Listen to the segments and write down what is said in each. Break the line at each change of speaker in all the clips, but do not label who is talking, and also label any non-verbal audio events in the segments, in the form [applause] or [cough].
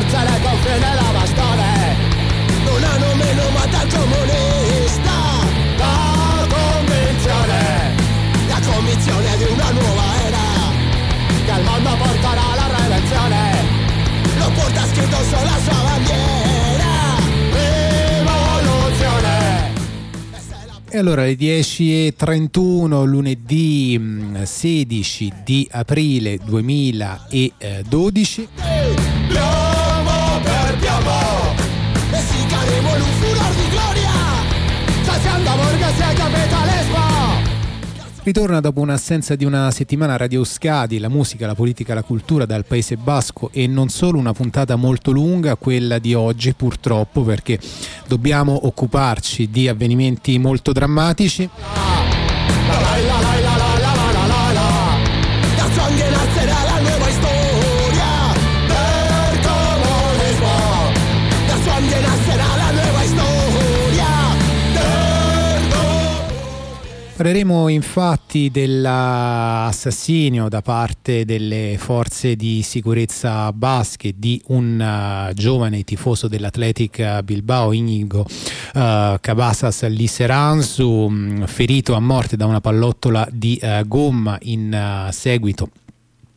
carcere con fine da bastone. Non hanno meno ma dal comunista La convinzione La convinzione di una nuova era Che il mondo porterà alla redenzione. Lo porta scritto sulla sua bandiera.
E allora alle 10.31 lunedì 16 di aprile 2012 Ritorna dopo un'assenza di una settimana Radio Euskadi, la musica, la politica, la cultura dal Paese Basco e non solo una puntata molto lunga, quella di oggi purtroppo perché dobbiamo occuparci di avvenimenti molto drammatici. Parleremo infatti dell'assassinio da parte delle forze di sicurezza basche di un uh, giovane tifoso dell'Atletic Bilbao, Inigo uh, Cabasas Liseranzu, mh, ferito a morte da una pallottola di uh, gomma in seguito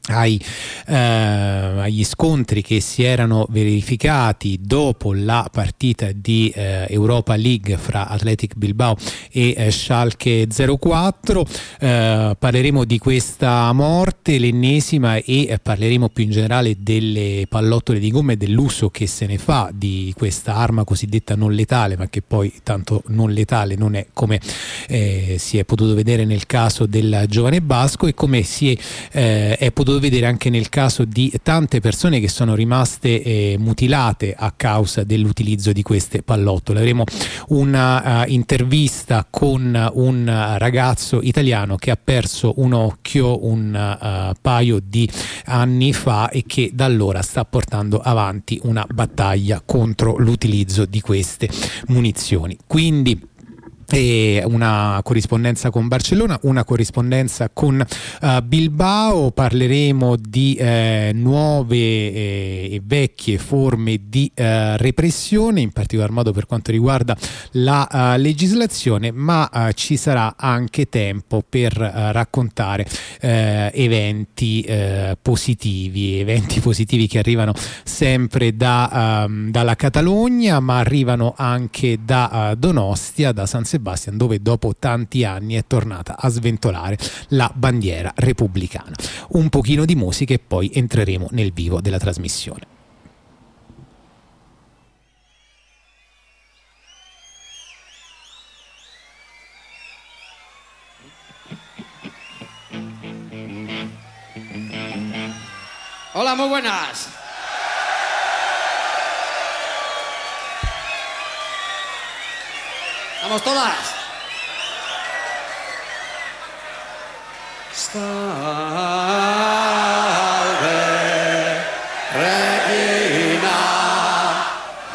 ai, eh, agli scontri che si erano verificati dopo la partita di eh, Europa League fra Athletic Bilbao e eh, Schalke 04 Eh, parleremo di questa morte l'ennesima e eh, parleremo più in generale delle pallottole di gomma e dell'uso che se ne fa di questa arma cosiddetta non letale ma che poi tanto non letale non è come eh, si è potuto vedere nel caso del giovane basco e come si è, è potuto vedere anche nel caso di tante persone che sono rimaste eh, mutilate a causa dell'utilizzo di queste pallottole. Avremo una uh, intervista con un ragazzo italiano che ha perso un occhio un uh, paio di anni fa e che da allora sta portando avanti una battaglia contro l'utilizzo di queste munizioni. Quindi una corrispondenza con Barcellona, una corrispondenza con uh, Bilbao, parleremo di eh, nuove eh, e vecchie forme di eh, repressione, in particolar modo per quanto riguarda la uh, legislazione, ma uh, ci sarà anche tempo per raccontare eventi positivi, eventi positivi che arrivano sempre da, um, dalla Catalogna, ma arrivano anche da Donostia, da San Sebastian, dove dopo tanti anni è tornata a sventolare la bandiera repubblicana. Un pochino di musica e poi entreremo nel vivo della trasmissione.
Hola, muy buenas. Vamos todas. Salve Regina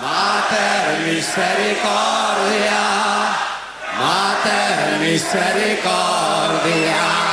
Mater Misericordia Mater Misericordia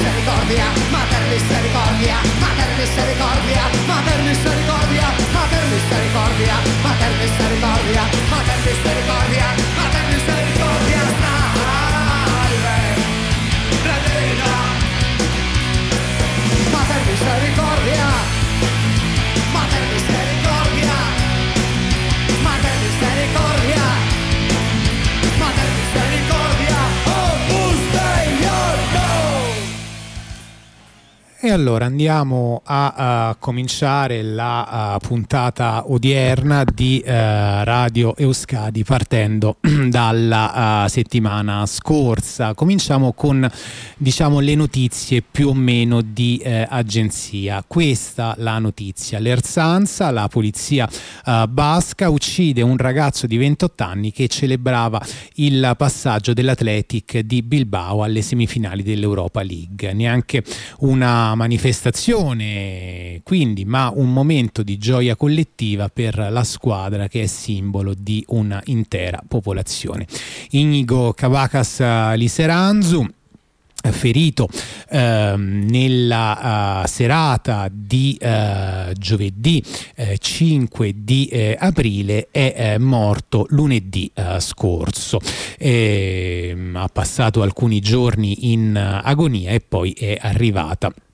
misericordia, Mater misericordia, Mater misericordia, Mater misericordia, Mater misericordia, Mater misericordia, Mater misericordia,
E allora andiamo a, a cominciare la uh, puntata odierna di uh, Radio Euskadi partendo [clears throat] dalla uh, settimana scorsa. Cominciamo con diciamo le notizie più o meno di eh, agenzia. Questa la notizia. L'Erzanza, la polizia uh, basca, uccide un ragazzo di 28 anni che celebrava il passaggio dell'Athletic di Bilbao alle semifinali dell'Europa League. Neanche una manifestazione, quindi, ma un momento di gioia collettiva per la squadra che è simbolo di un'intera popolazione. Inigo Cavacas Liseranzu ferito ehm, nella uh, serata di uh, giovedì eh, 5 di eh, aprile è eh, morto lunedì scorso Ehm, ha passato alcuni giorni in agonia e poi è arrivata eh,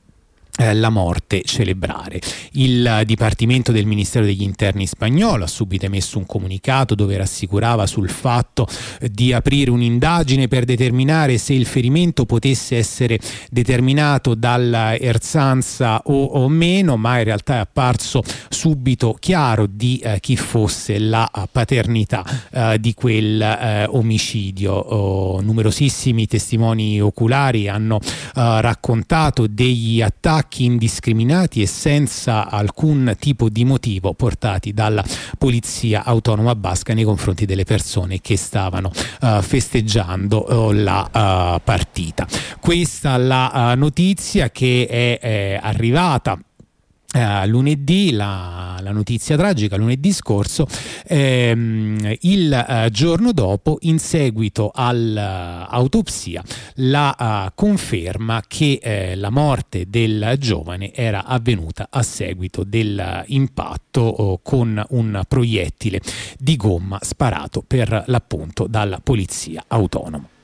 la morte celebrare. Il Dipartimento del Ministero degli Interni spagnolo ha subito emesso un comunicato dove rassicurava sul fatto eh, di aprire un'indagine per determinare se il ferimento potesse essere determinato dalla erzanza o, o meno, ma in realtà è apparso subito chiaro di eh, chi fosse la paternità eh, di quel eh, omicidio. Oh, numerosissimi testimoni oculari hanno eh, raccontato degli attacchi indiscriminati e senza alcun tipo di motivo portati dalla polizia autonoma basca nei confronti delle persone che stavano uh, festeggiando uh, la uh, partita. Questa la notizia che è, è arrivata Uh, lunedì, la, la, notizia tragica, lunedì scorso, ehm, il uh, giorno dopo, in seguito all'autopsia, la uh, conferma che eh, la morte del giovane era avvenuta a seguito dell'impatto oh, con un proiettile di gomma sparato per l'appunto dalla polizia autonoma.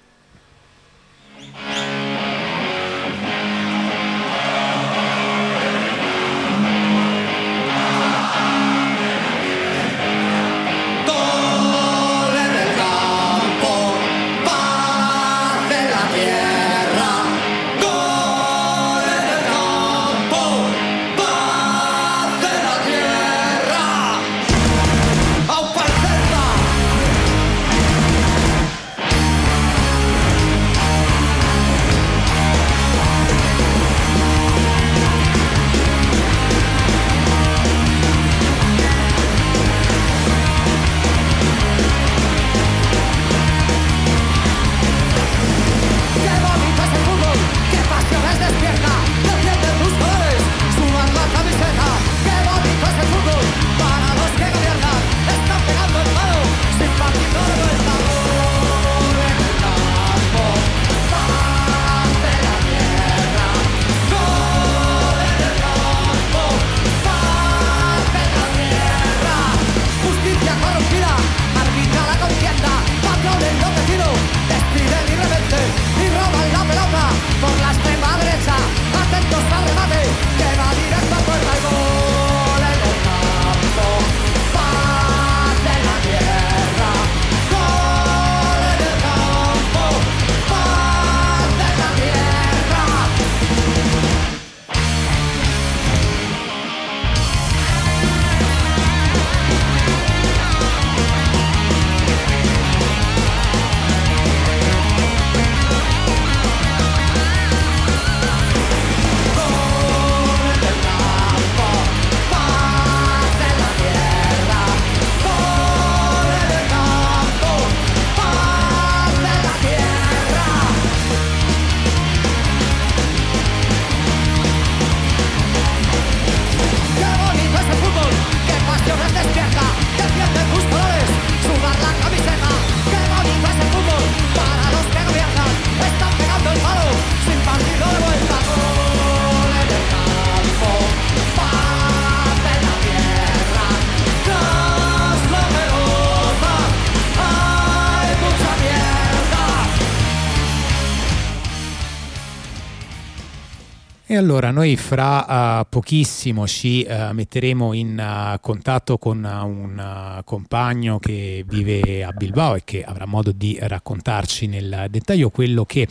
Allora noi fra uh, pochissimo ci uh, metteremo in uh, contatto con un compagno che vive a Bilbao e che avrà modo di raccontarci nel dettaglio quello che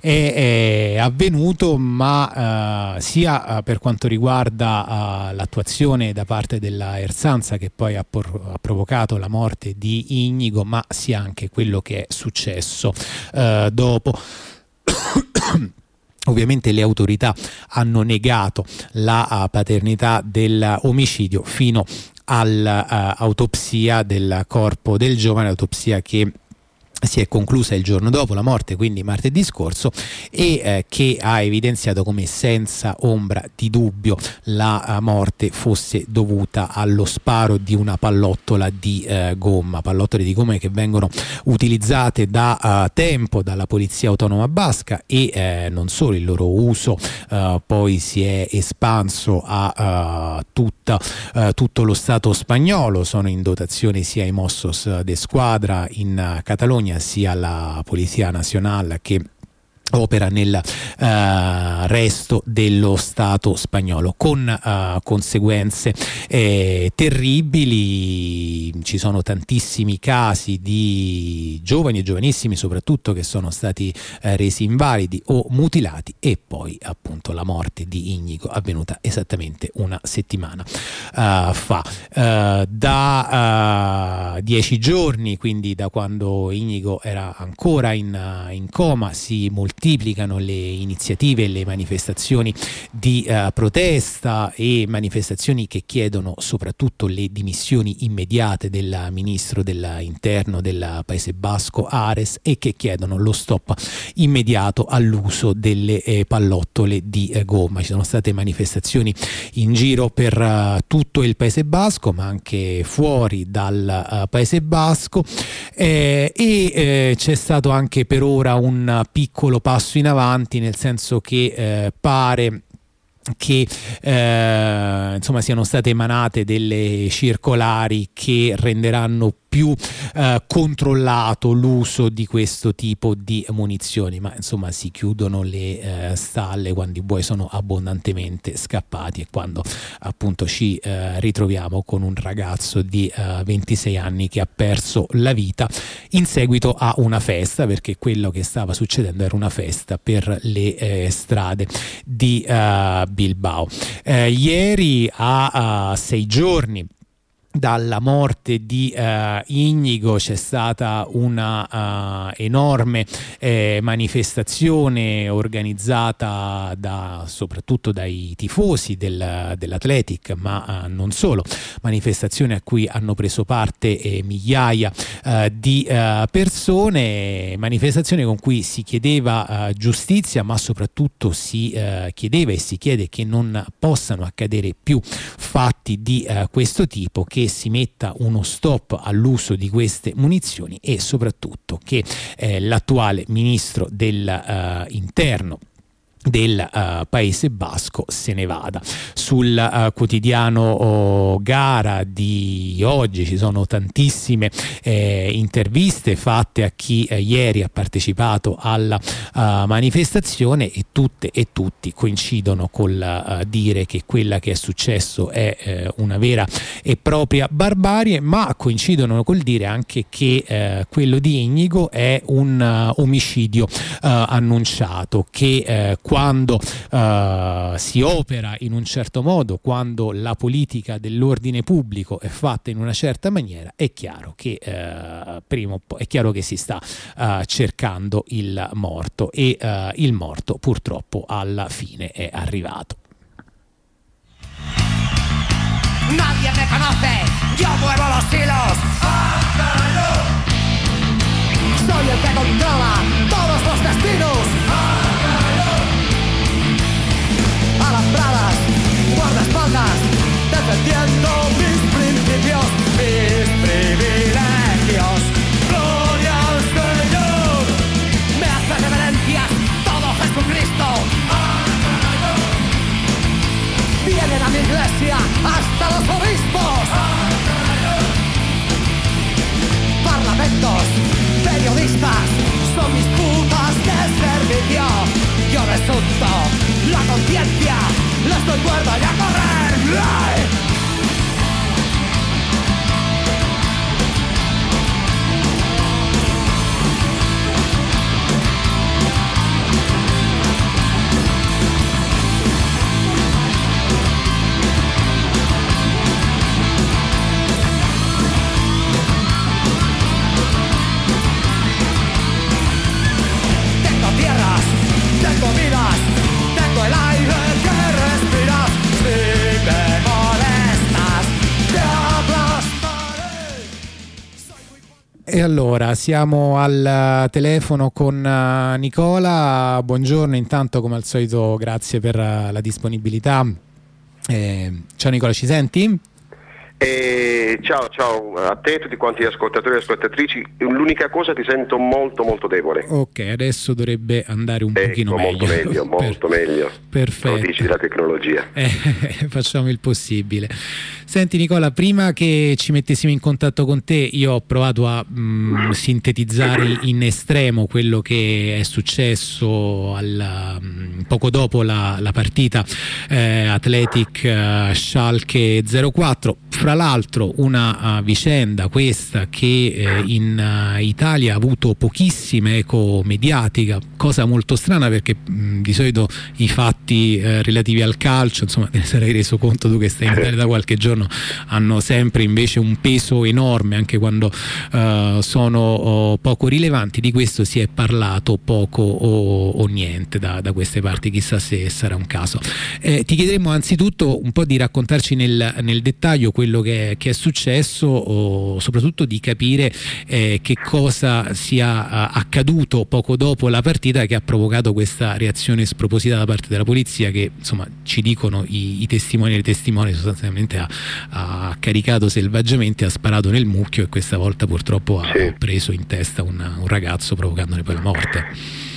è, è avvenuto, ma sia per quanto riguarda l'attuazione da parte della Ersanza che poi ha, por- ha, provocato la morte di Inigo, ma sia anche quello che è successo dopo. Ovviamente le autorità hanno negato la paternità dell'omicidio fino all'autopsia del corpo del giovane, autopsia che si è conclusa il giorno dopo la morte, quindi martedì scorso, e eh, che ha evidenziato come senza ombra di dubbio la uh, morte fosse dovuta allo sparo di una pallottola di uh, gomma, pallottole di gomma che vengono utilizzate da uh, tempo dalla Polizia Autonoma Basca e eh, non solo il loro uso poi si è espanso a tutta, tutto lo Stato spagnolo, sono in dotazione sia i Mossos de Squadra in Catalogna sia la Polizia Nazionale che opera nel uh, resto dello Stato spagnolo con uh, conseguenze eh, terribili. Ci sono tantissimi casi di giovani e giovanissimi soprattutto che sono stati eh, resi invalidi o mutilati e poi appunto la morte di Inigo avvenuta esattamente una settimana uh, fa. Da dieci giorni quindi da quando Inigo era ancora in, in coma si moltiplicano moltiplicano le iniziative e le manifestazioni di uh, protesta e manifestazioni che chiedono soprattutto le dimissioni immediate del ministro dell'interno del Paese Basco Ares e che chiedono lo stop immediato all'uso delle eh, pallottole di eh, gomma. Ci sono state manifestazioni in giro per uh, tutto il Paese Basco ma anche fuori dal uh, Paese Basco eh, e eh, c'è stato anche per ora un piccolo passo in avanti nel senso che eh, pare che eh, insomma siano state emanate delle circolari che renderanno più eh, controllato l'uso di questo tipo di munizioni, ma insomma si chiudono le eh, stalle quando i buoi sono abbondantemente scappati e quando appunto ci eh, ritroviamo con un ragazzo di 26 eh, anni che ha perso la vita in seguito a una festa, perché quello che stava succedendo era una festa per le eh, strade di eh, Bilbao. ieri a sei giorni dalla morte di uh, Inigo c'è stata una uh, enorme eh, manifestazione organizzata da, soprattutto dai tifosi del, dell'Athletic ma uh, non solo. Manifestazione a cui hanno preso parte eh, migliaia di persone manifestazione con cui si chiedeva giustizia ma soprattutto si chiedeva e si chiede che non possano accadere più fatti di questo tipo che che si metta uno stop all'uso di queste munizioni e soprattutto che eh, l'attuale ministro dell'interno uh, del uh, Paese Basco se ne vada. Sul uh, quotidiano oh, Gara di oggi ci sono tantissime eh, interviste fatte a chi eh, ieri ha partecipato alla uh, manifestazione e tutte e tutti coincidono col dire che quella che è successo è eh, una vera e propria barbarie, ma coincidono col dire anche che quello di Inigo è un omicidio annunciato che quando uh, si opera in un certo modo, quando la politica dell'ordine pubblico è fatta in una certa maniera, è chiaro che, uh, prima o è chiaro che si sta uh, cercando il morto e il morto purtroppo alla fine è arrivato.
Nadie me conoce, yo muevo los hilos. Soy el que controla todos los destinos. defendiendo mis principios, mis privilegios. Gloria al Señor, me hace reverencias todo Jesucristo. Vienen a mi iglesia hasta los obispos. Parlamentos, periodistas, son mis putas de servicio. Yo resulto la conciencia, les doy cuerda y a correr. lie.
E allora siamo al telefono con uh, Nicola. Buongiorno, intanto come al solito grazie per uh, la disponibilità. Eh, ciao Nicola, ci senti?
Eh, ciao, ciao a te e tutti quanti gli ascoltatori e ascoltatrici. L'unica cosa ti sento molto molto debole.
Ok, adesso dovrebbe andare un
ecco,
pochino
molto
meglio.
meglio. [laughs] Molto
per...
meglio.
Perfetto.
Prodigi della tecnologia.
Eh, [laughs] facciamo il possibile. Senti Nicola, prima che ci mettessimo in contatto con te, io ho provato a mh, mm, sintetizzare in estremo quello che è successo al, mh, mm, poco dopo la, la partita eh, Athletic uh, Schalke 04. Fra l'altro una uh, vicenda questa che eh, in uh, Italia ha avuto pochissima eco mediatica, cosa molto strana perché mh, di solito i fatti eh, relativi al calcio, insomma te ne sarai reso conto tu che stai in Italia da qualche giorno hanno sempre invece un peso enorme anche quando uh, sono oh, poco rilevanti. Di questo si è parlato poco o, o niente da, da, queste parti. Chissà se sarà un caso. Eh, ti chiederemo anzitutto un po' di raccontarci nel, nel dettaglio quello che è, che è successo o soprattutto di capire eh, che cosa sia uh, accaduto poco dopo la partita che ha provocato questa reazione sproposita da parte della polizia che insomma ci dicono i, i testimoni e le testimoni sostanzialmente ha, ha caricato selvaggiamente, ha sparato nel mucchio e questa volta purtroppo ha sì. preso in testa un, un ragazzo provocandone poi la morte.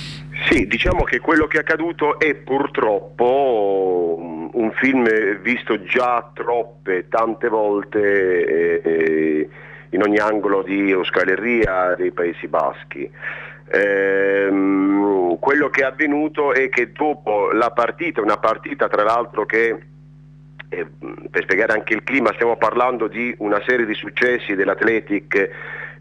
Sì, diciamo che quello che è accaduto è purtroppo un film visto già troppe, tante volte eh, in ogni angolo di Euskal Herria dei Paesi Baschi. Eh, quello che è avvenuto è che dopo la partita, una partita tra l'altro che eh, per spiegare anche il clima, stiamo parlando di una serie di successi dell'Athletic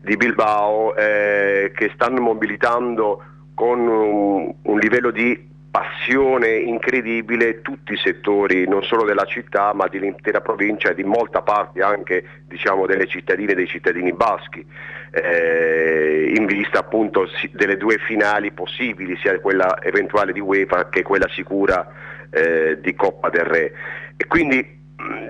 di Bilbao eh, che stanno mobilitando con un, un, livello di passione incredibile tutti i settori, non solo della città ma dell'intera provincia e di molta parte anche diciamo, delle cittadine e dei cittadini baschi, eh, in vista appunto delle due finali possibili, sia quella eventuale di UEFA che quella sicura eh, di Coppa del Re. E quindi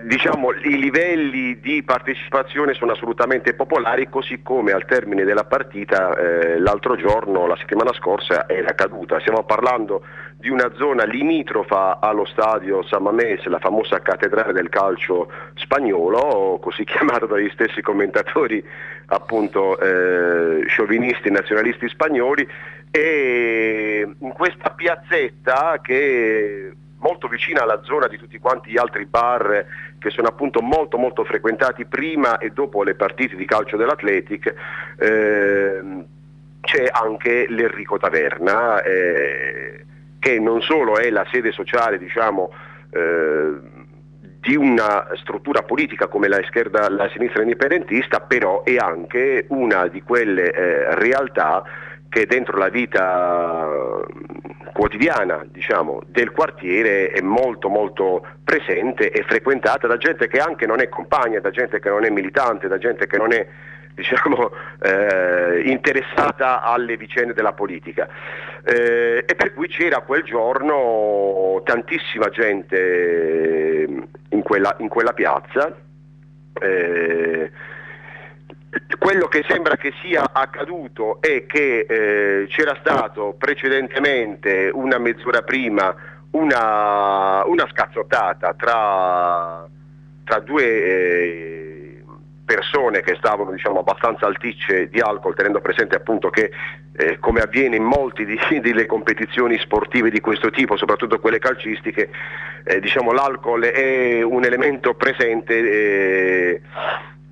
diciamo, i livelli di partecipazione sono assolutamente popolari, così come al termine della partita eh, l'altro giorno, la settimana scorsa, era accaduta. Stiamo parlando di una zona limitrofa allo stadio San Mamés, la famosa cattedrale del calcio spagnolo, così [laughs] chiamata dagli stessi commentatori appunto eh, sciovinisti nazionalisti spagnoli, e in questa piazzetta che molto vicina alla zona di tutti quanti gli altri bar che sono appunto molto molto frequentati prima e dopo le partite di calcio dell'Atletic. Eh, c'è anche l'Enrico Taverna eh, che non solo è la sede sociale diciamo, eh, di una struttura politica come la, schierda, la sinistra indipendentista, però è anche una di quelle eh, realtà che dentro la vita quotidiana diciamo, del quartiere è molto molto presente e frequentata da gente che anche non è compagna, da gente che non è militante, da gente che non è [laughs] diciamo, eh, interessata alle vicende della politica. Eh, e per cui c'era quel giorno tantissima gente in quella, in quella piazza. Eh, quello che sembra che sia accaduto è che eh, c'era stato precedentemente una mezz'ora prima una, una scazzottata tra, tra due eh, persone che stavano diciamo, abbastanza alticce di alcol, tenendo presente appunto che eh, come avviene in molte [laughs] delle competizioni sportive di questo tipo, soprattutto quelle calcistiche, eh, diciamo, l'alcol è un elemento presente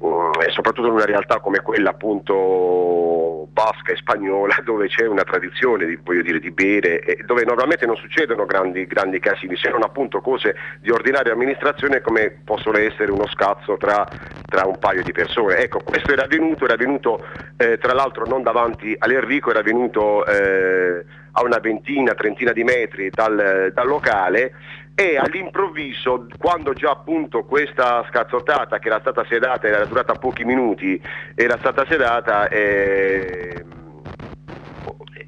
eh, eh, soprattutto in una realtà come quella appunto basca e spagnola [laughs] dove c'è una tradizione di, dire, di bere e dove normalmente non succedono grandi, grandi casini, se non appunto cose di ordinaria amministrazione come possono essere uno scazzo tra, tra un paio di persone. Ecco, questo era avvenuto, era avvenuto eh, tra l'altro non davanti all'Enrico, era avvenuto eh, a una ventina, trentina di metri dal, dal locale e all'improvviso, quando già appunto questa scazzottata che era stata sedata, era durata pochi minuti, era stata sedata, eh,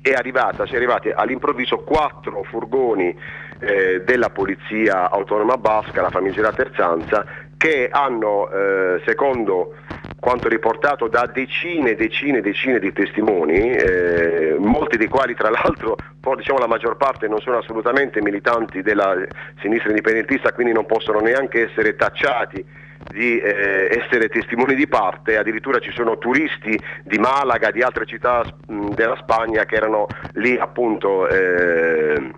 è arrivata, si è arrivati all'improvviso quattro furgoni eh, della polizia autonoma basca, la famigerata Terzanza, che hanno, eh, secondo quanto riportato da decine e decine e decine di testimoni, eh, molti dei quali tra l'altro, [laughs] diciamo la maggior parte non sono assolutamente militanti della sinistra indipendentista, quindi non possono neanche essere tacciati di eh, essere testimoni di parte, addirittura ci sono turisti di Malaga, di altre città mh, della Spagna che erano lì appunto eh,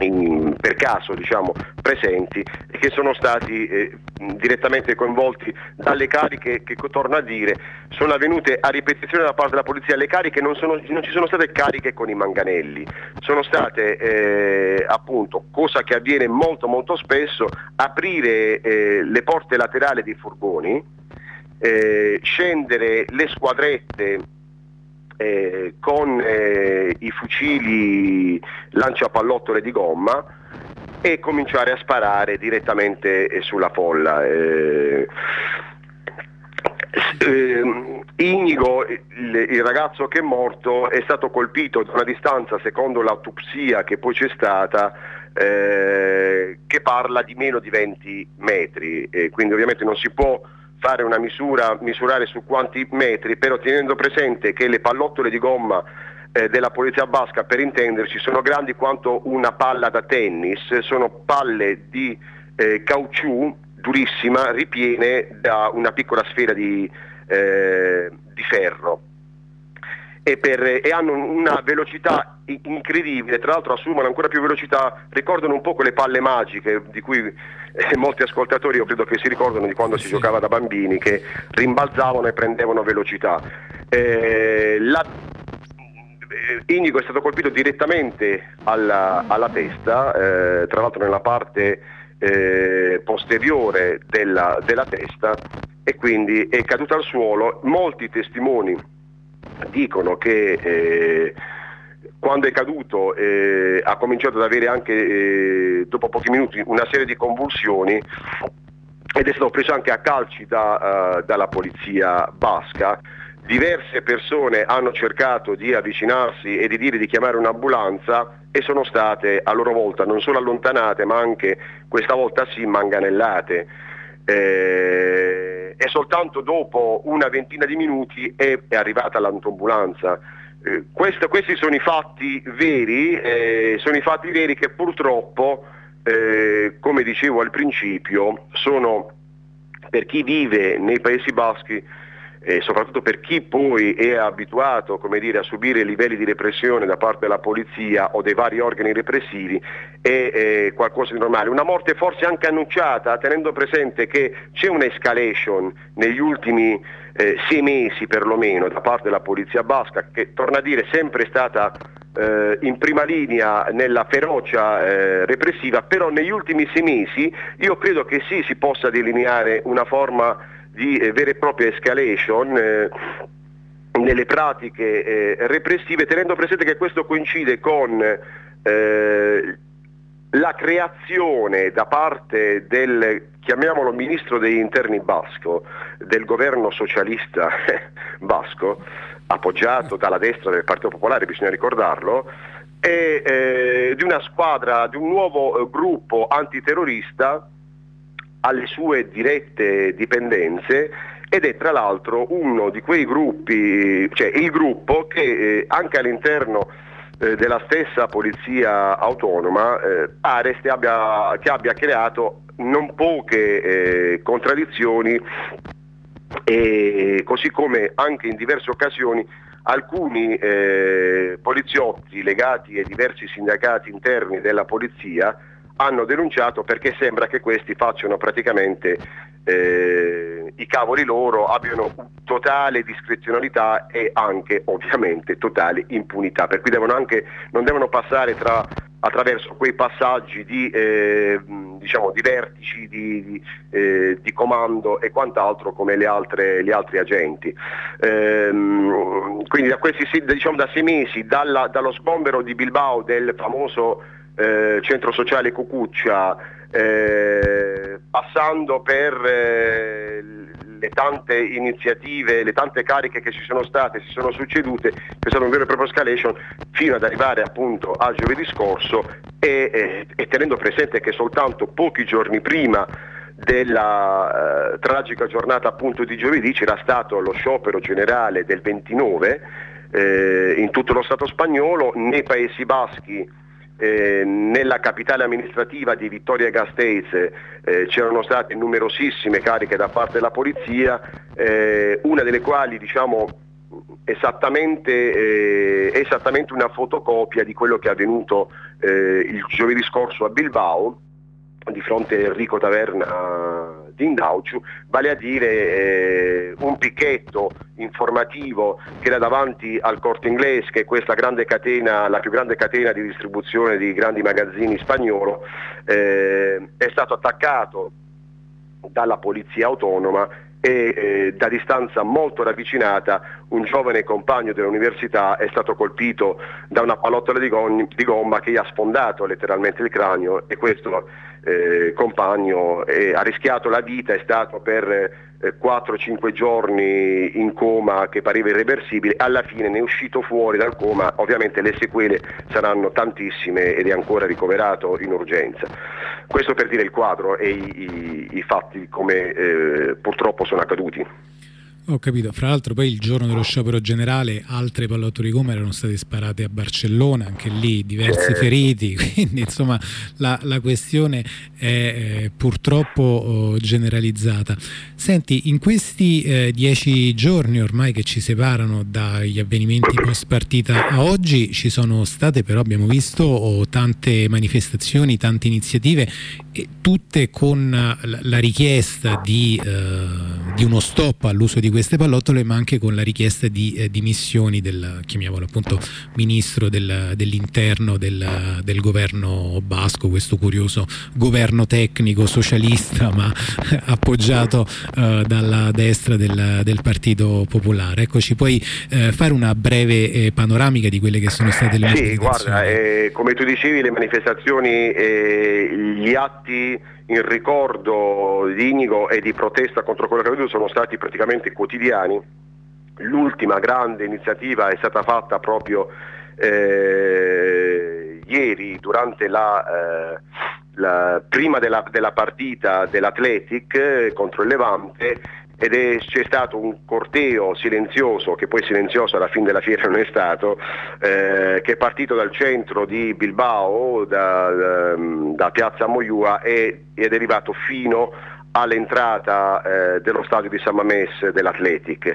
in, per caso diciamo, presenti e che sono stati eh, direttamente coinvolti dalle cariche che, torno a dire, sono avvenute a ripetizione da parte della polizia, le cariche non, sono, non ci sono state cariche con i manganelli, sono state eh, appunto, cosa che avviene molto molto spesso, aprire eh, le porte laterali dei furgoni, eh, scendere le squadrette eh, con eh, i fucili lanciapallottole di gomma e cominciare a sparare direttamente eh, sulla folla. Eh, eh, Inigo, il, il, ragazzo che è morto, è stato colpito da una distanza, secondo l'autopsia che poi c'è stata, eh, che parla di meno di 20 metri, quindi ovviamente non si può fare una misura, misurare su quanti metri, però tenendo presente che le pallottole di gomma eh, della polizia basca, per intenderci, sono grandi quanto una palla da tennis, sono palle di eh, caucciù durissima, ripiene da una piccola sfera di, eh, di ferro e, per, e, hanno una velocità incredibile, tra l'altro assumono ancora più velocità, ricordano un po' quelle palle magiche di cui eh, molti ascoltatori io credo che si ricordano di quando si giocava da bambini, che rimbalzavano e prendevano velocità. Eh, la, Indigo è stato colpito direttamente alla, alla testa, eh, tra l'altro nella parte eh, posteriore della, della testa e quindi è caduto al suolo. Molti testimoni dicono che eh, quando è caduto eh, ha cominciato ad avere anche eh, dopo pochi minuti una serie di convulsioni ed è stato preso anche a calci da, uh, dalla polizia basca. Diverse persone hanno cercato di avvicinarsi e di dire di chiamare un'ambulanza e sono state a loro volta non solo allontanate ma anche questa volta sì manganellate. Eh, e soltanto dopo una ventina di minuti è, è arrivata l'autoambulanza. Eh, questo, questi sono i fatti veri, eh, sono i fatti veri che purtroppo, eh, come dicevo al principio, sono per chi vive nei Paesi Baschi e soprattutto per chi poi è abituato dire, a subire livelli di repressione da parte della polizia o dei vari organi repressivi, è, è qualcosa di normale. Una morte forse anche annunciata, tenendo presente che c'è un'escalation negli ultimi eh, sei mesi perlomeno da parte della polizia basca, che torna a dire sempre è stata eh, in prima linea nella ferocia eh, repressiva, però negli ultimi sei mesi io credo che sì si possa delineare una forma di eh, vera e propria escalation eh, nelle pratiche eh, repressive, tenendo presente che questo coincide con eh, la creazione da parte del, chiamiamolo ministro degli interni basco, del governo socialista [laughs] basco, appoggiato dalla destra del Partito Popolare, bisogna ricordarlo, e eh, di una squadra, di un nuovo eh, gruppo antiterrorista alle sue dirette dipendenze ed è tra l'altro uno di quei gruppi, cioè il gruppo che eh, anche all'interno eh, della stessa polizia autonoma eh, pare abbia, che abbia creato non poche eh, contraddizioni e così come anche in diverse occasioni alcuni eh, poliziotti legati ai diversi sindacati interni della polizia hanno denunciato perché sembra che questi facciano praticamente eh, i cavoli loro, abbiano totale discrezionalità e anche ovviamente totale impunità, per cui devono anche, non devono passare tra, attraverso quei passaggi di, eh, diciamo, di vertici, di, di, eh, di, comando e quant'altro come altre, gli altri agenti. Ehm, quindi da, questi, diciamo, da sei mesi, dalla, dallo sgombero di Bilbao del famoso eh, centro sociale Cucuccia, eh, passando per eh, le tante iniziative, le tante cariche che ci sono state, si sono succedute, c'è stato un vero e proprio escalation fino ad arrivare appunto a giovedì scorso e, e, e tenendo presente che soltanto pochi giorni prima della eh, tragica giornata appunto di giovedì c'era stato lo sciopero generale del 29 eh, in tutto lo Stato spagnolo, nei Paesi Baschi eh, nella capitale amministrativa di Vittoria Gasteiz eh, c'erano state numerosissime cariche da parte della polizia, eh, una delle quali diciamo, esattamente, eh, esattamente, una fotocopia di quello che è avvenuto eh, il giovedì scorso a Bilbao di fronte a Enrico Taverna di Indauciu, vale a dire eh, un picchetto informativo che era davanti al Corte Inglese, che è questa grande catena, la più grande catena di distribuzione di grandi magazzini spagnolo, eh, è stato attaccato dalla polizia autonoma e eh, da distanza molto ravvicinata un giovane compagno dell'università è stato colpito da una pallottola di, di gomma che gli ha sfondato letteralmente il cranio e questo eh, compagno eh, ha rischiato la vita, è stato per 4-5 eh, giorni in coma che pareva irreversibile, alla fine ne è uscito fuori dal coma, ovviamente le sequele saranno tantissime ed è ancora ricoverato in urgenza. Questo per dire il quadro e i, i, i fatti come eh, purtroppo sono accaduti.
Ho capito, fra l'altro poi il giorno dello sciopero generale altre pallottole di gomma erano state sparate a Barcellona, anche lì diversi feriti, [laughs] quindi insomma la, la questione è eh, purtroppo oh, generalizzata. Senti, in questi eh, dieci giorni ormai che ci separano dagli avvenimenti post partita a oggi ci sono state però abbiamo visto oh, tante manifestazioni, tante iniziative e tutte con la, la richiesta di, eh, di uno stop all'uso di queste pallottole ma anche con la richiesta di eh, dimissioni del, chiamiamolo appunto, ministro del, dell'interno del, del, governo basco, questo curioso governo tecnico socialista ma [laughs] appoggiato eh, dalla destra del, del, Partito Popolare. Ecco, ci puoi eh, fare una breve eh, panoramica di quelle che sono state le
sì,
manifestazioni?
Guarda, eh, come tu dicevi le manifestazioni, eh, gli atti in ricordo di Inigo e di protesta contro quello che è avvenuto sono stati praticamente quotidiani. L'ultima grande iniziativa è stata fatta proprio eh, ieri durante la, eh, la prima della, della partita dell'Atletic eh, contro il Levante ed è, c'è stato un corteo silenzioso, che poi silenzioso alla fine della fiera [laughs] non è stato, eh, che è partito dal centro di Bilbao, da, da, da Piazza Moiua e è arrivato fino all'entrata eh, dello stadio di San Mamés dell'Atletic.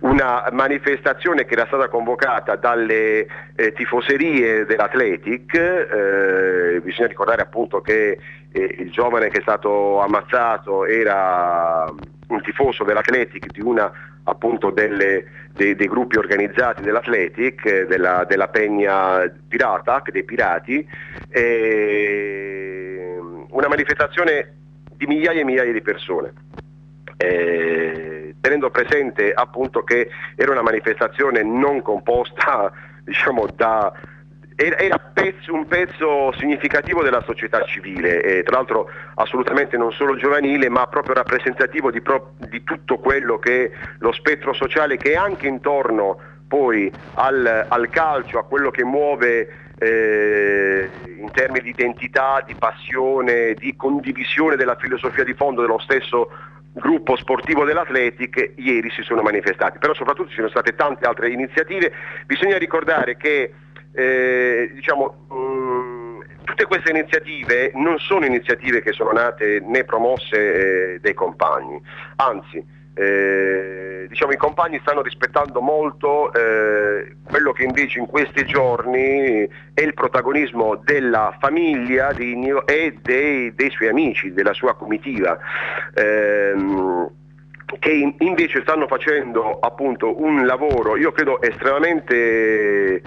Una manifestazione che era stata convocata dalle eh, tifoserie dell'Atletic, eh, bisogna ricordare appunto che eh, il giovane che è stato ammazzato era un tifoso dell'Atletic, di una appunto delle, dei, dei, gruppi organizzati dell'Atletic, eh, della, della Pegna Pirata, dei Pirati, una manifestazione di migliaia e migliaia di persone. Eh, tenendo presente appunto che era una manifestazione non composta [laughs] diciamo, da era, pezzo, un pezzo significativo della società civile, e tra l'altro assolutamente non solo giovanile, ma proprio rappresentativo di, pro, di tutto quello che è lo spettro sociale che è anche intorno poi al, al calcio, a quello che muove eh, in termini di identità, di passione, di condivisione della filosofia di fondo dello stesso gruppo sportivo dell'Atletic ieri si sono manifestati, però soprattutto ci sono state tante altre iniziative, bisogna ricordare che eh, diciamo, mh, mm, tutte queste iniziative non sono iniziative che sono nate né promosse eh, dai compagni, anzi eh, diciamo, i compagni stanno rispettando molto eh, quello che invece in questi giorni è il protagonismo della famiglia di Nio e dei, dei, suoi amici, della sua comitiva. Ehm, che invece stanno facendo appunto un lavoro, io credo estremamente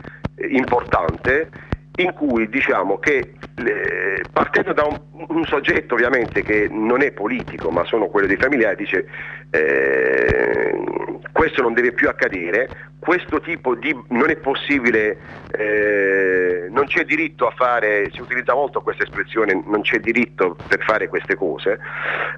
importante in cui diciamo che partendo da un, un, soggetto ovviamente che non è politico ma sono quello dei familiari dice eh, questo non deve più accadere, questo tipo di non è possibile, eh, non c'è diritto a fare, si utilizza molto questa espressione, non c'è diritto per fare queste cose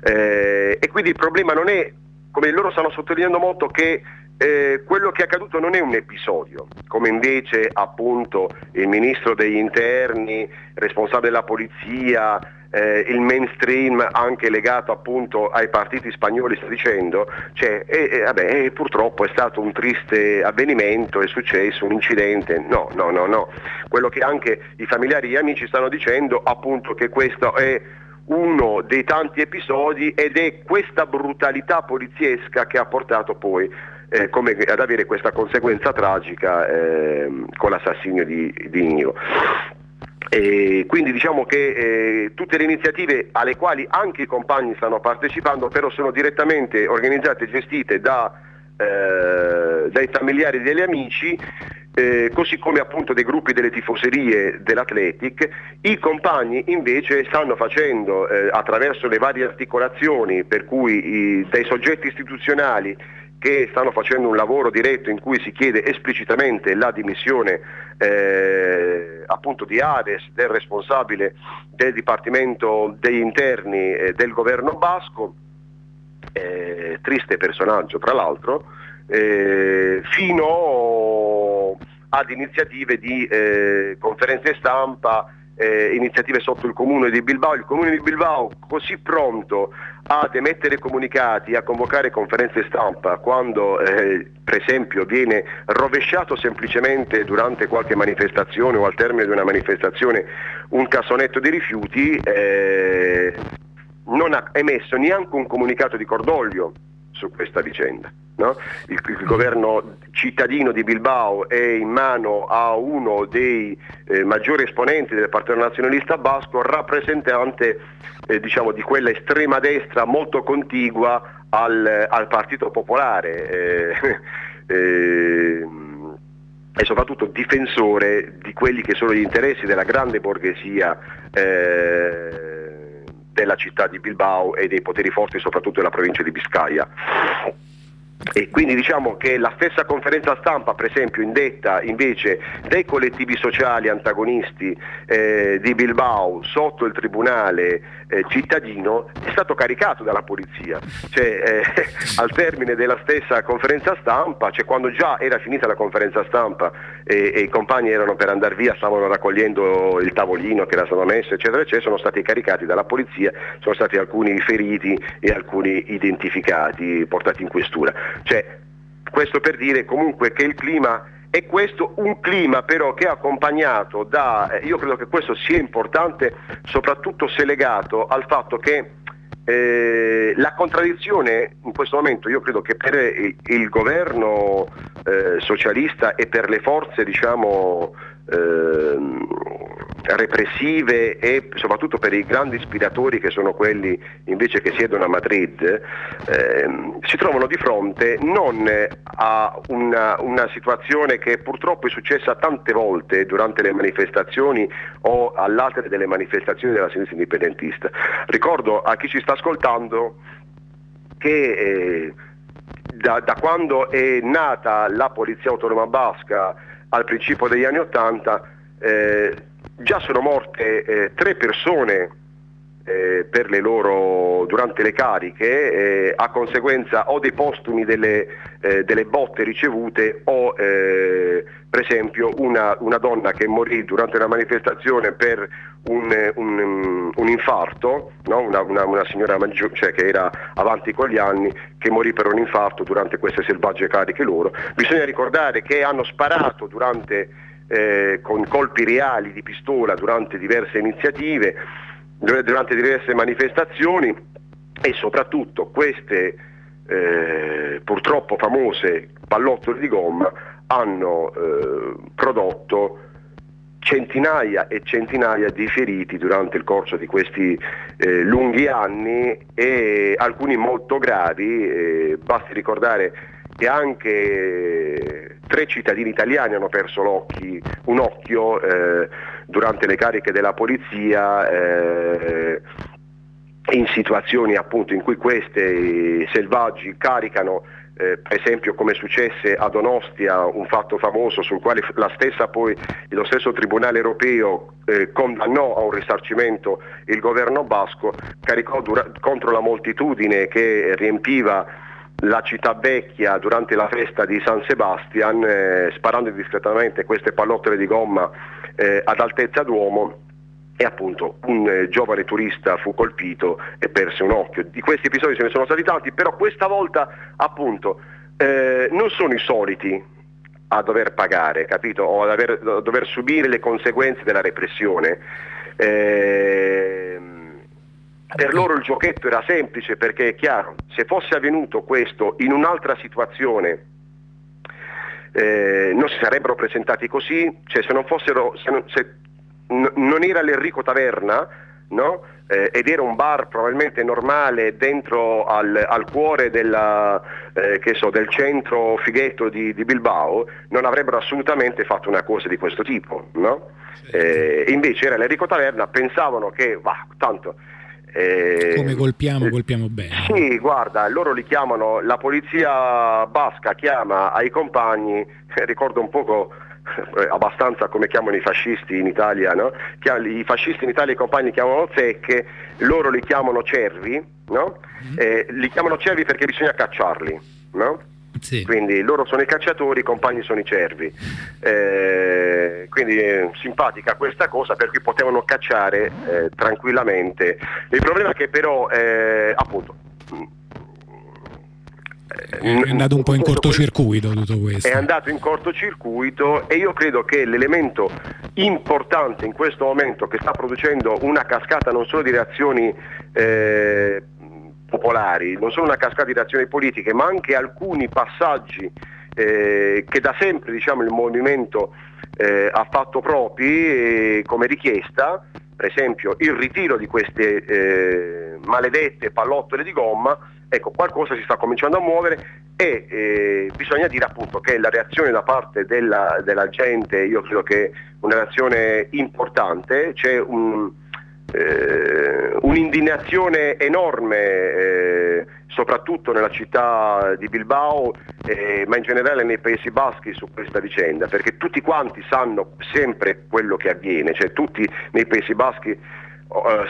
eh, e quindi il problema non è, come loro stanno sottolineando molto, che eh, quello che è accaduto non è un episodio, come invece appunto il ministro degli interni, responsabile della polizia, eh, il mainstream anche legato appunto ai partiti spagnoli sta dicendo, cioè, e, e, vabbè, purtroppo è stato un triste avvenimento, è successo un incidente, no, no, no, no, quello che anche i familiari e gli amici stanno dicendo appunto che questo è uno dei tanti episodi ed è questa brutalità poliziesca che ha portato poi eh, come, ad avere questa conseguenza tragica eh, con l'assassinio di, di Inigo. E quindi diciamo che eh, tutte le iniziative alle quali anche i compagni stanno partecipando però sono direttamente organizzate e gestite da, eh, dai familiari e degli amici eh, così come appunto dei gruppi delle tifoserie dell'Atletic, i compagni invece stanno facendo eh, attraverso le varie articolazioni per cui i, dai soggetti istituzionali che stanno facendo un lavoro diretto in cui si chiede esplicitamente la dimissione eh, appunto di Ades, del responsabile del Dipartimento degli Interni eh, del governo basco, eh, triste personaggio tra l'altro, eh, fino ad iniziative di eh, conferenze stampa, eh, iniziative sotto il comune di Bilbao. Il comune di Bilbao così pronto ad emettere comunicati, a convocare conferenze stampa quando eh, per esempio viene rovesciato semplicemente durante qualche manifestazione o al termine di una manifestazione un cassonetto di rifiuti, eh, non ha emesso neanche un comunicato di cordoglio su questa vicenda. No? Il, il, governo cittadino di Bilbao è in mano a uno dei eh, maggiori esponenti del Partito Nazionalista Basco, rappresentante eh, diciamo, di quella estrema destra molto contigua al, al Partito Popolare. Eh, [laughs] eh e soprattutto difensore di quelli che sono gli interessi della grande borghesia eh, della città di Bilbao e dei poteri forti soprattutto della provincia di Biscaya. E quindi diciamo che la stessa conferenza stampa, per esempio, indetta invece dai collettivi sociali antagonisti eh, di Bilbao sotto il tribunale eh, cittadino, è stato caricato dalla polizia. Cioè, eh, [laughs] al termine della stessa conferenza stampa, cioè quando già era finita la conferenza stampa e, e i compagni erano per andare via, stavano raccogliendo il tavolino che era stato messo, eccetera, eccetera, sono stati caricati dalla polizia, sono stati alcuni feriti e alcuni identificati, portati in questura. Cioè, questo per dire comunque che il clima è questo un clima però che è accompagnato da, eh, io credo che questo sia importante soprattutto se legato al fatto che eh, la contraddizione in questo momento io credo che per il, governo eh, socialista e per le forze diciamo Ehm, repressive e soprattutto per i grandi ispiratori che sono quelli invece che siedono a Madrid, ehm, si trovano di fronte non a una, una, situazione che purtroppo è successa tante volte durante le manifestazioni o all'altere delle manifestazioni della sinistra indipendentista. Ricordo a chi ci sta ascoltando che eh, da, da quando è nata la Polizia Autonoma Basca al principio degli anni Ottanta, eh, già sono morte eh, tre persone eh, loro, durante le cariche eh, a conseguenza o dei postumi delle, eh, delle botte ricevute o eh, per esempio una, una, donna che morì durante una manifestazione per un, un, un infarto, no? una, una, una, signora maggiore cioè che era avanti con gli anni, che morì per un infarto durante queste selvagge cariche loro. Bisogna ricordare che hanno sparato durante, eh, con colpi reali di pistola durante diverse iniziative, durante diverse manifestazioni e soprattutto queste eh, purtroppo famose pallottole di gomma hanno eh, prodotto centinaia e centinaia di feriti durante il corso di questi eh, lunghi anni e alcuni molto gravi, eh, basti ricordare che anche tre cittadini italiani hanno perso un occhio eh, durante le cariche della polizia eh, in situazioni appunto in cui questi selvaggi caricano eh, per esempio come successe a Donostia, un fatto famoso sul quale poi, lo stesso Tribunale europeo eh, condannò a un risarcimento il governo basco, caricò dura- contro la moltitudine che riempiva la città vecchia durante la festa di San Sebastian, eh, sparando discretamente queste pallottole di gomma eh, ad altezza d'uomo e appunto un eh, giovane turista fu colpito e perse un occhio. Di questi episodi ce ne sono stati tanti, però questa volta appunto eh, non sono i soliti a dover pagare, capito? O a, aver, a dover subire le conseguenze della repressione. Eh, per loro il giochetto era semplice perché è chiaro, se fosse avvenuto questo in un'altra situazione eh, non si sarebbero presentati così, cioè se non fossero, se non, se non era l'Enrico Taverna, no? eh, ed era un bar probabilmente normale dentro al, al cuore della, eh, so, del centro fighetto di, di, Bilbao, non avrebbero assolutamente fatto una cosa di questo tipo. No? Eh, invece era l'Enrico Taverna, pensavano che, bah, tanto...
Eh, Come colpiamo, colpiamo bene.
Sì, guarda, loro li chiamano, la polizia basca chiama ai compagni, [laughs] ricordo un poco eh, abbastanza come chiamano i fascisti in Italia, no? i fascisti in Italia i compagni chiamano zecche, loro li chiamano cervi, no? mm-hmm. eh, li chiamano cervi perché bisogna cacciarli. No? Sì. Quindi loro sono i cacciatori, i compagni sono i cervi. Eh, quindi eh, simpatica questa cosa per cui potevano cacciare eh, tranquillamente. Il problema è che però, eh, appunto,
è andato un po' in cortocircuito tutto questo.
È andato in cortocircuito e io credo che l'elemento importante in questo momento che sta producendo una cascata non solo di reazioni eh, popolari, non solo una cascata di reazioni politiche, ma anche alcuni passaggi eh, che da sempre diciamo, il movimento eh, ha fatto propri eh, come richiesta, per esempio il ritiro di queste eh, maledette pallottole di gomma Ecco, qualcosa si sta cominciando a muovere e eh, bisogna dire appunto che la reazione da parte della, della gente, io credo che una reazione importante, c'è un, eh, un'indignazione enorme, eh, soprattutto nella città di Bilbao, eh, ma in generale nei Paesi Baschi su questa vicenda, perché tutti quanti sanno sempre quello che avviene, cioè tutti nei Paesi Baschi eh,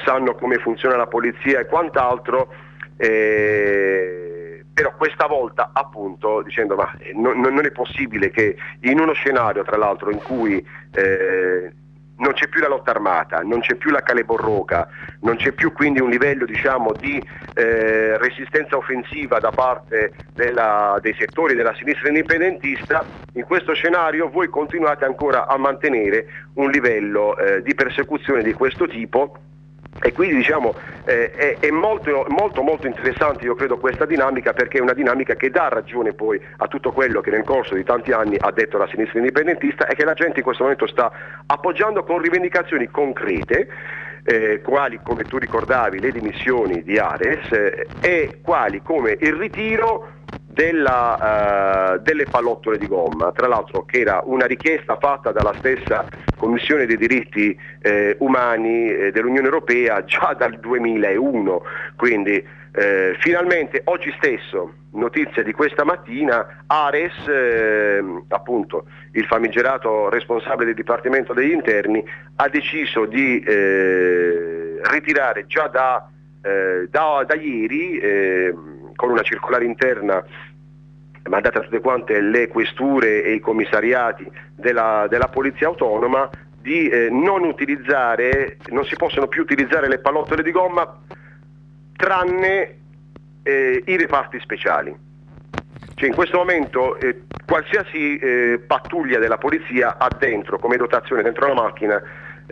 sanno come funziona la polizia e quant'altro eh, però questa volta appunto dicendo ma eh, non, non, è possibile che in uno scenario tra l'altro in cui eh, non c'è più la lotta armata, non c'è più la caleborroca, non c'è più quindi un livello diciamo, di eh, resistenza offensiva da parte della, dei settori della sinistra indipendentista, in questo scenario voi continuate ancora a mantenere un livello eh, di persecuzione di questo tipo e quindi diciamo eh, è, è molto, molto, molto interessante io credo questa dinamica perché è una dinamica che dà ragione poi a tutto quello che nel corso di tanti anni ha detto la sinistra indipendentista e che la gente in questo momento sta appoggiando con rivendicazioni concrete eh, quali come tu ricordavi le dimissioni di Ares eh, e quali come il ritiro della, uh, delle pallottole di gomma, tra l'altro che era una richiesta fatta dalla stessa Commissione dei diritti eh, umani eh, dell'Unione Europea già dal 2001, quindi eh, finalmente oggi stesso, notizia di questa mattina, Ares, eh, appunto il famigerato responsabile del Dipartimento degli Interni, ha deciso di eh, ritirare già da, da, da ieri con una circolare interna mandata a tutte quante le questure e i commissariati della, della Polizia Autonoma di eh, non utilizzare, non si possono più utilizzare le pallottole di gomma tranne eh, i reparti speciali. Cioè in questo momento eh, qualsiasi eh, pattuglia della polizia ha dentro come dotazione dentro la macchina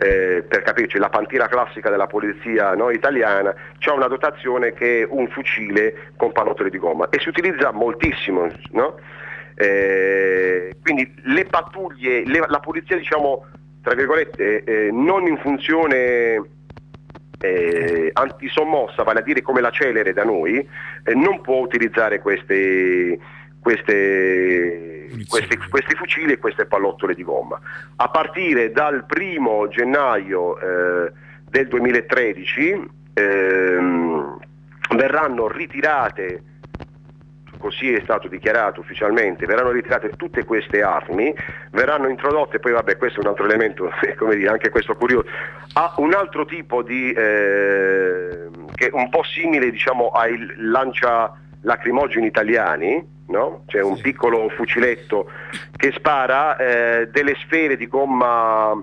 eh, per capirci, la pantiera classica della polizia no, italiana, c'è una dotazione che è un fucile con pallottole di gomma e si utilizza moltissimo. No? Eh, quindi le pattuglie, le, la polizia diciamo, tra virgolette, eh, non in funzione eh, antisommossa, vale a dire come la celere da noi, eh, non può utilizzare queste queste, questi, questi, fucili e queste pallottole di gomma. A partire dal primo gennaio eh, del 2013 ehm, verranno ritirate così è stato dichiarato ufficialmente, verranno ritirate tutte queste armi, verranno introdotte, poi vabbè questo è un altro elemento, [laughs] come dire, anche questo curioso, ha un altro tipo di, eh, che è un po' simile diciamo ai lancia lacrimogeni italiani, no? c'è un piccolo fuciletto che spara eh, delle sfere di gomma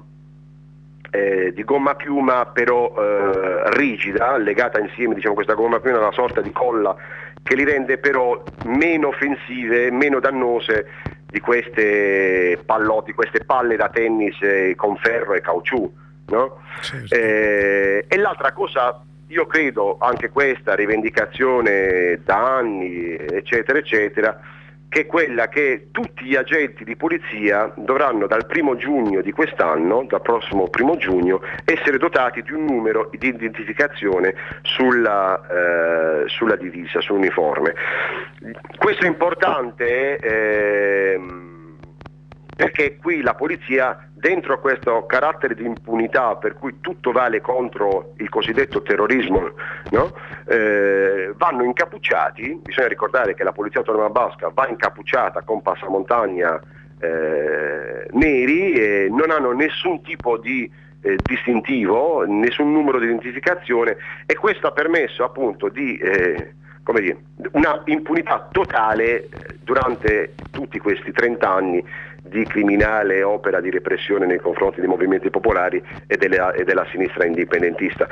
eh, di gomma piuma però eh, rigida, legata insieme diciamo, questa gomma piuma a una sorta di colla che li rende però meno offensive, meno dannose di queste pallotti, queste palle da tennis eh, con ferro e caucciù. No? Certo. Eh, e l'altra cosa, io credo, anche questa rivendicazione da anni, eccetera, eccetera, che è quella che tutti gli agenti di polizia dovranno dal primo giugno di quest'anno, dal prossimo primo giugno, essere dotati di un numero di identificazione sulla, eh, sulla divisa, sull'uniforme. Questo è importante eh, perché qui la polizia dentro a questo carattere di impunità per cui tutto vale contro il cosiddetto terrorismo, no? eh, vanno incappucciati, bisogna ricordare che la Polizia Autonoma Basca va incappucciata con passamontagna eh, neri e non hanno nessun tipo di eh, distintivo, nessun numero di identificazione e questo ha permesso appunto di eh, come dire, una impunità totale eh, durante tutti questi 30 anni di criminale opera di repressione nei confronti dei movimenti popolari e della, e della sinistra indipendentista.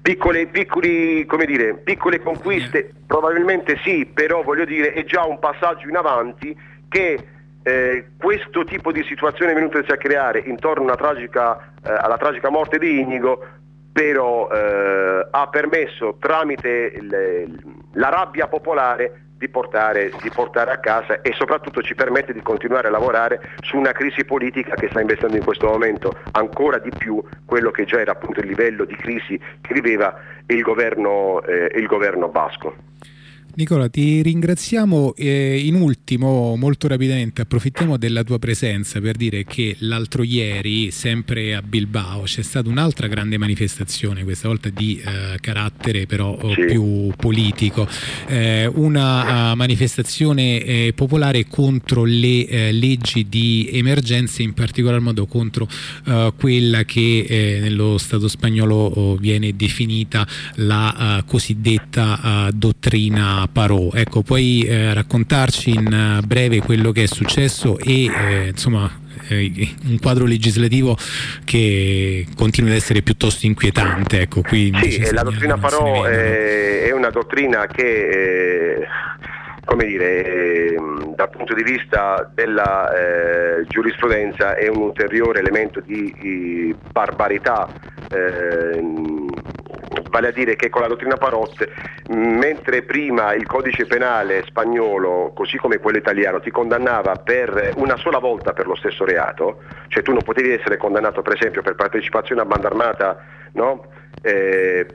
Piccole, piccoli, dire, piccole, conquiste, probabilmente sì, però voglio dire è già un passaggio in avanti che eh, questo tipo di situazione venutosi a creare intorno tragica, eh, alla tragica morte di Inigo però eh, ha permesso tramite le, la rabbia popolare di portare, di portare, a casa e soprattutto ci permette di continuare a lavorare su una crisi politica che sta investendo in questo momento ancora di più quello che già era appunto il livello di crisi che viveva il governo, eh, il governo basco.
Nicola, ti ringraziamo. Eh, in ultimo, molto rapidamente, approfittiamo della tua presenza per dire che l'altro ieri, sempre a Bilbao, c'è stata un'altra grande manifestazione, questa volta di eh, carattere però sì. più politico, eh, una uh, manifestazione eh, popolare contro le eh, leggi di emergenza, in particolar modo contro quella che eh, nello Stato spagnolo oh, viene definita la cosiddetta dottrina Parò. Ecco, puoi eh, raccontarci in eh, breve quello che è successo e eh, insomma eh, un quadro legislativo che continua ad essere piuttosto inquietante. Ecco, qui
sì, la dottrina Parò è, una dottrina che eh, come dire, eh, dal punto di vista della eh, giurisprudenza è un ulteriore elemento di, di barbarità eh, vale a dire che con la dottrina Parot, mentre prima il codice penale spagnolo, così come quello italiano, ti condannava per una sola volta per lo stesso reato, cioè tu non potevi essere condannato per esempio per partecipazione a banda armata no? eh,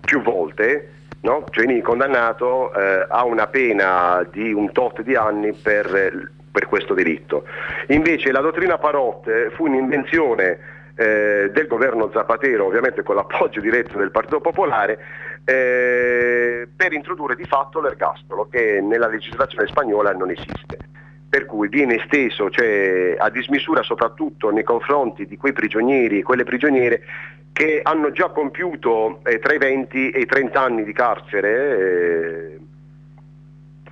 più volte, no? cioè venivi condannato eh, a una pena di un tot di anni per, per questo diritto. Invece la dottrina Parot fu un'invenzione eh, del governo Zapatero, ovviamente con l'appoggio diretto del Partito Popolare, eh, per introdurre di fatto l'ergastolo che nella legislazione spagnola non esiste. Per cui viene esteso cioè, a dismisura soprattutto nei confronti di quei prigionieri e quelle prigioniere che hanno già compiuto eh, tra i 20 e i 30 anni di carcere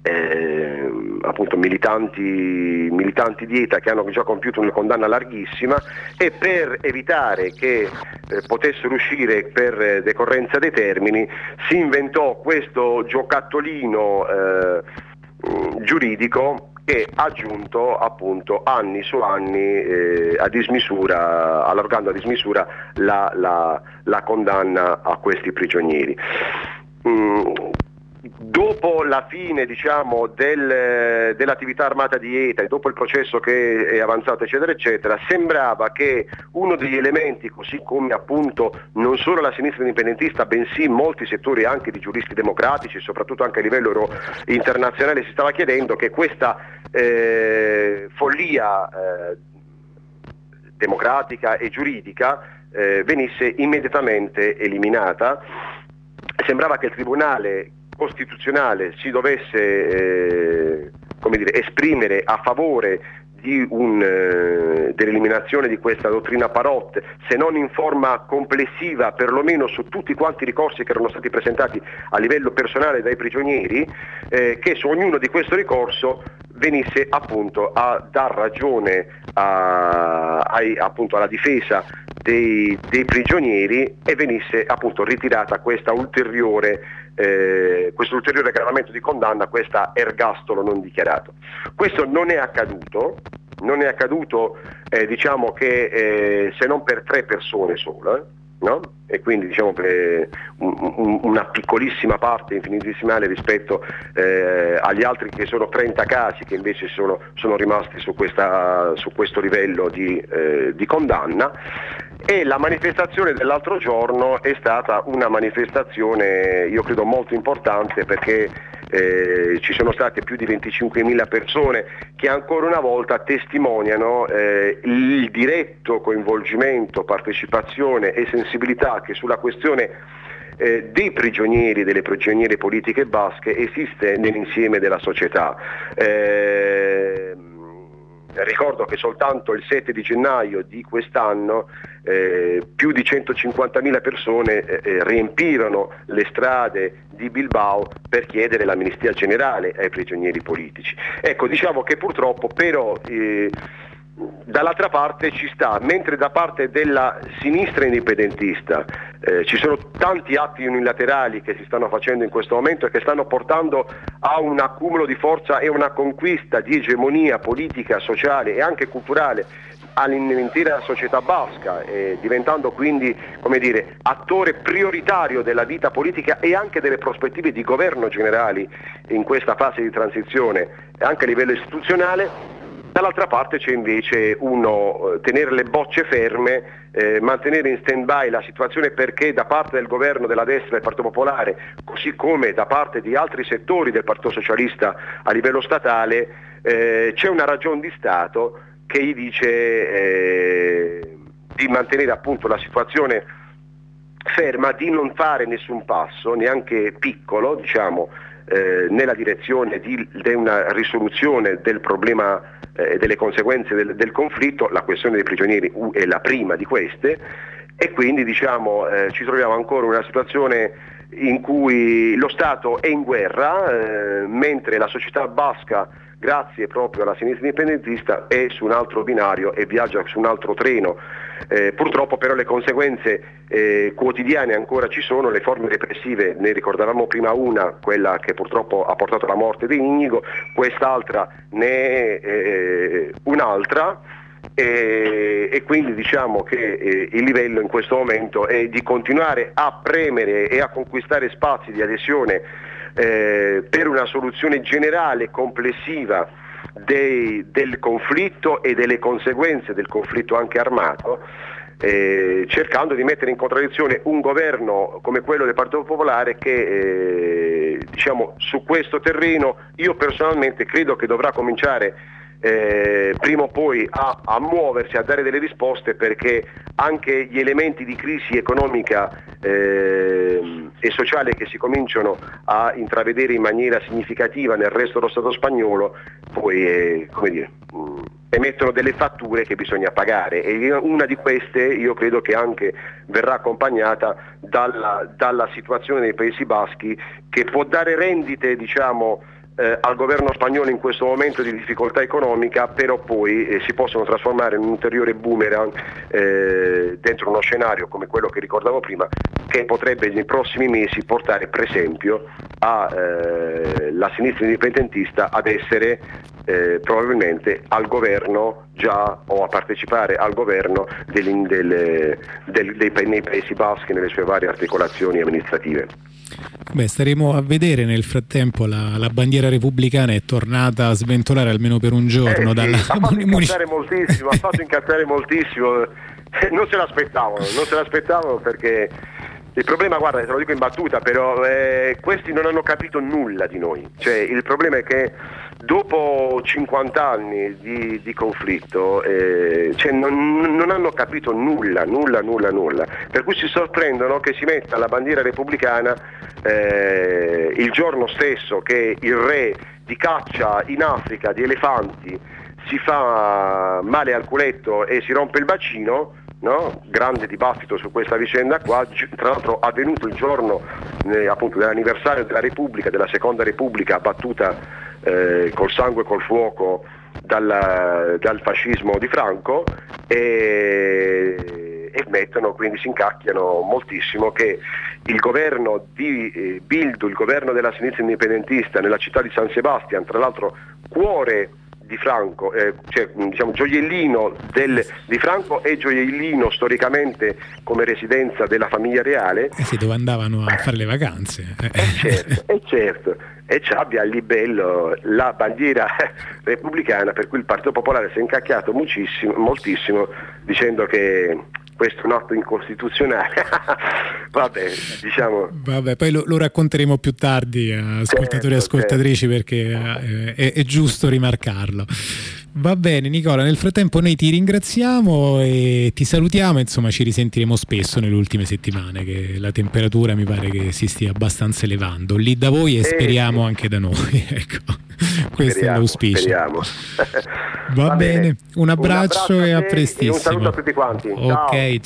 eh, eh, appunto militanti, militanti, di ETA che hanno già compiuto una condanna larghissima e per evitare che eh, potessero uscire per decorrenza dei termini si inventò questo giocattolino eh, giuridico che ha aggiunto appunto anni su anni eh, a dismisura, allargando a dismisura la, la, la condanna a questi prigionieri. Mm, dopo la fine diciamo, del, dell'attività armata di ETA e dopo il processo che è avanzato eccetera eccetera sembrava che uno degli elementi così come appunto non solo la sinistra indipendentista bensì molti settori anche di giuristi democratici soprattutto anche a livello internazionale si stava chiedendo che questa eh, follia eh, democratica e giuridica eh, venisse immediatamente eliminata. Sembrava che il Tribunale Costituzionale si dovesse eh, dire, esprimere a favore eh, dell'eliminazione di questa dottrina Parot, se non in forma complessiva, perlomeno su tutti quanti i ricorsi che erano stati presentati a livello personale dai prigionieri, eh, che su ognuno di questo ricorso venisse appunto a dar ragione a, ai, appunto alla difesa dei, dei, prigionieri e venisse appunto ritirata questa ulteriore, eh, questo ulteriore aggravamento di condanna, questa ergastolo non dichiarato. Questo non è accaduto, non è accaduto eh, diciamo che eh, se non per tre persone solo. Eh no? e quindi diciamo per un, una piccolissima parte infinitesimale rispetto eh, agli altri che sono 30 casi che invece sono, sono rimasti su, questa, su, questo livello di, eh, di condanna e la manifestazione dell'altro giorno è stata una manifestazione io credo molto importante perché eh, ci sono state più di 25.000 persone che ancora una volta testimoniano eh, il diretto coinvolgimento, partecipazione e sensibilità che sulla questione eh, dei prigionieri, delle prigioniere politiche basche esiste nell'insieme della società. Ricordo che soltanto il 7 di gennaio di quest'anno eh, più di 150.000 persone eh, eh, riempirono le strade di Bilbao per chiedere l'amnistia generale ai prigionieri politici. Ecco, diciamo che purtroppo però eh, dall'altra parte ci sta, mentre da parte della sinistra indipendentista eh, ci sono tanti atti unilaterali che si stanno facendo in questo momento e che stanno portando a un accumulo di forza e una conquista di egemonia politica, sociale e anche culturale all'intera società basca, eh, diventando quindi dire, attore prioritario della vita politica e anche delle prospettive di governo generali in questa fase di transizione anche a livello istituzionale, Dall'altra parte c'è invece uno eh, tenere le bocce ferme, eh, mantenere in stand-by la situazione perché da parte del governo della destra del Partito Popolare, così come da parte di altri settori del Partito Socialista a livello statale, eh, c'è una ragione di Stato che gli dice eh, di mantenere appunto la situazione ferma, di non fare nessun passo, neanche piccolo, diciamo, eh, nella direzione di, di, una risoluzione del problema e eh, delle conseguenze del, del, conflitto, la questione dei prigionieri è la prima di queste e quindi diciamo, eh, ci troviamo ancora in una situazione in cui lo Stato è in guerra, eh, mentre la società basca grazie proprio alla sinistra indipendentista è su un altro binario e viaggia su un altro treno. Eh, purtroppo però le conseguenze eh, quotidiane ancora ci sono, le forme repressive, ne ricordavamo prima una, quella che purtroppo ha portato alla morte di Inigo, quest'altra ne è eh, un'altra. E, e, quindi diciamo che eh, il livello in questo momento è di continuare a premere e a conquistare spazi di adesione eh, per una soluzione generale, complessiva dei, del conflitto e delle conseguenze del conflitto anche armato, eh, cercando di mettere in contraddizione un governo come quello del Partito Popolare che eh, diciamo, su questo terreno io personalmente credo che dovrà cominciare eh, prima o poi a, a, muoversi, a dare delle risposte perché anche gli elementi di crisi economica eh, e sociale che si cominciano a intravedere in maniera significativa nel resto dello Stato spagnolo poi eh, dire, mh, mm, emettono delle fatture che bisogna pagare. E una di queste io credo che anche verrà accompagnata dalla, dalla situazione dei Paesi Baschi che può dare rendite diciamo, eh, al governo spagnolo in questo momento di difficoltà economica, però poi eh, si possono trasformare in un ulteriore boomerang eh, dentro uno scenario come quello che ricordavo prima, che potrebbe nei prossimi mesi portare per esempio alla eh, sinistra indipendentista ad essere eh, probabilmente al governo già o a partecipare al governo del, del, del, dei, nei Paesi Baschi nelle sue varie articolazioni amministrative.
Beh, staremo a vedere nel frattempo la, la, bandiera repubblicana è tornata a sventolare almeno per un giorno.
Eh,
dalla...
sì, ha fatto [laughs] incazzare moltissimo, ha fatto incazzare moltissimo. Non se l'aspettavano, non se l'aspettavano perché il problema, guarda, te lo dico in battuta, però eh, questi non hanno capito nulla di noi. Cioè, il problema è che dopo 50 anni di, di conflitto eh, cioè non, non, hanno capito nulla, nulla, nulla, nulla. Per cui si sorprendono che si metta la bandiera repubblicana eh, il giorno stesso che il re di caccia in Africa di elefanti si fa male al culetto e si rompe il bacino no? grande dibattito su questa vicenda qua, tra l'altro avvenuto il giorno eh, appunto, dell'anniversario della Repubblica, della Seconda Repubblica battuta eh, col sangue e col fuoco dal, dal fascismo di Franco e, e, mettono, quindi si incacchiano moltissimo che il governo di eh, Bildu, il governo della sinistra indipendentista nella città di San Sebastian, tra l'altro cuore di Franco, eh, cioè diciamo gioiellino del, di Franco e gioiellino storicamente come residenza della famiglia reale.
Eh sì, dove andavano a fare le vacanze. [laughs]
Eh certo, eh certo, e abbia lì bello la bandiera [laughs] repubblicana per cui il Partito Popolare si è incacchiato moltissimo dicendo che questo è un atto incostituzionale. [laughs] Vabbè, diciamo.
Vabbè, poi lo, lo, racconteremo più tardi a ascoltatori e certo, ascoltatrici certo. perché eh, è, è, giusto rimarcarlo. Va bene Nicola, nel frattempo noi ti ringraziamo e ti salutiamo, insomma ci risentiremo spesso nelle ultime settimane che la temperatura mi pare che si stia abbastanza elevando lì da voi e eh, speriamo anche da noi. [laughs] ecco. Questo speriamo, è l'auspicio.
Speriamo. [laughs]
Va, Va bene. bene, un abbraccio, un abbraccio e a prestissimo.
un saluto a tutti quanti.
Ok, ciao.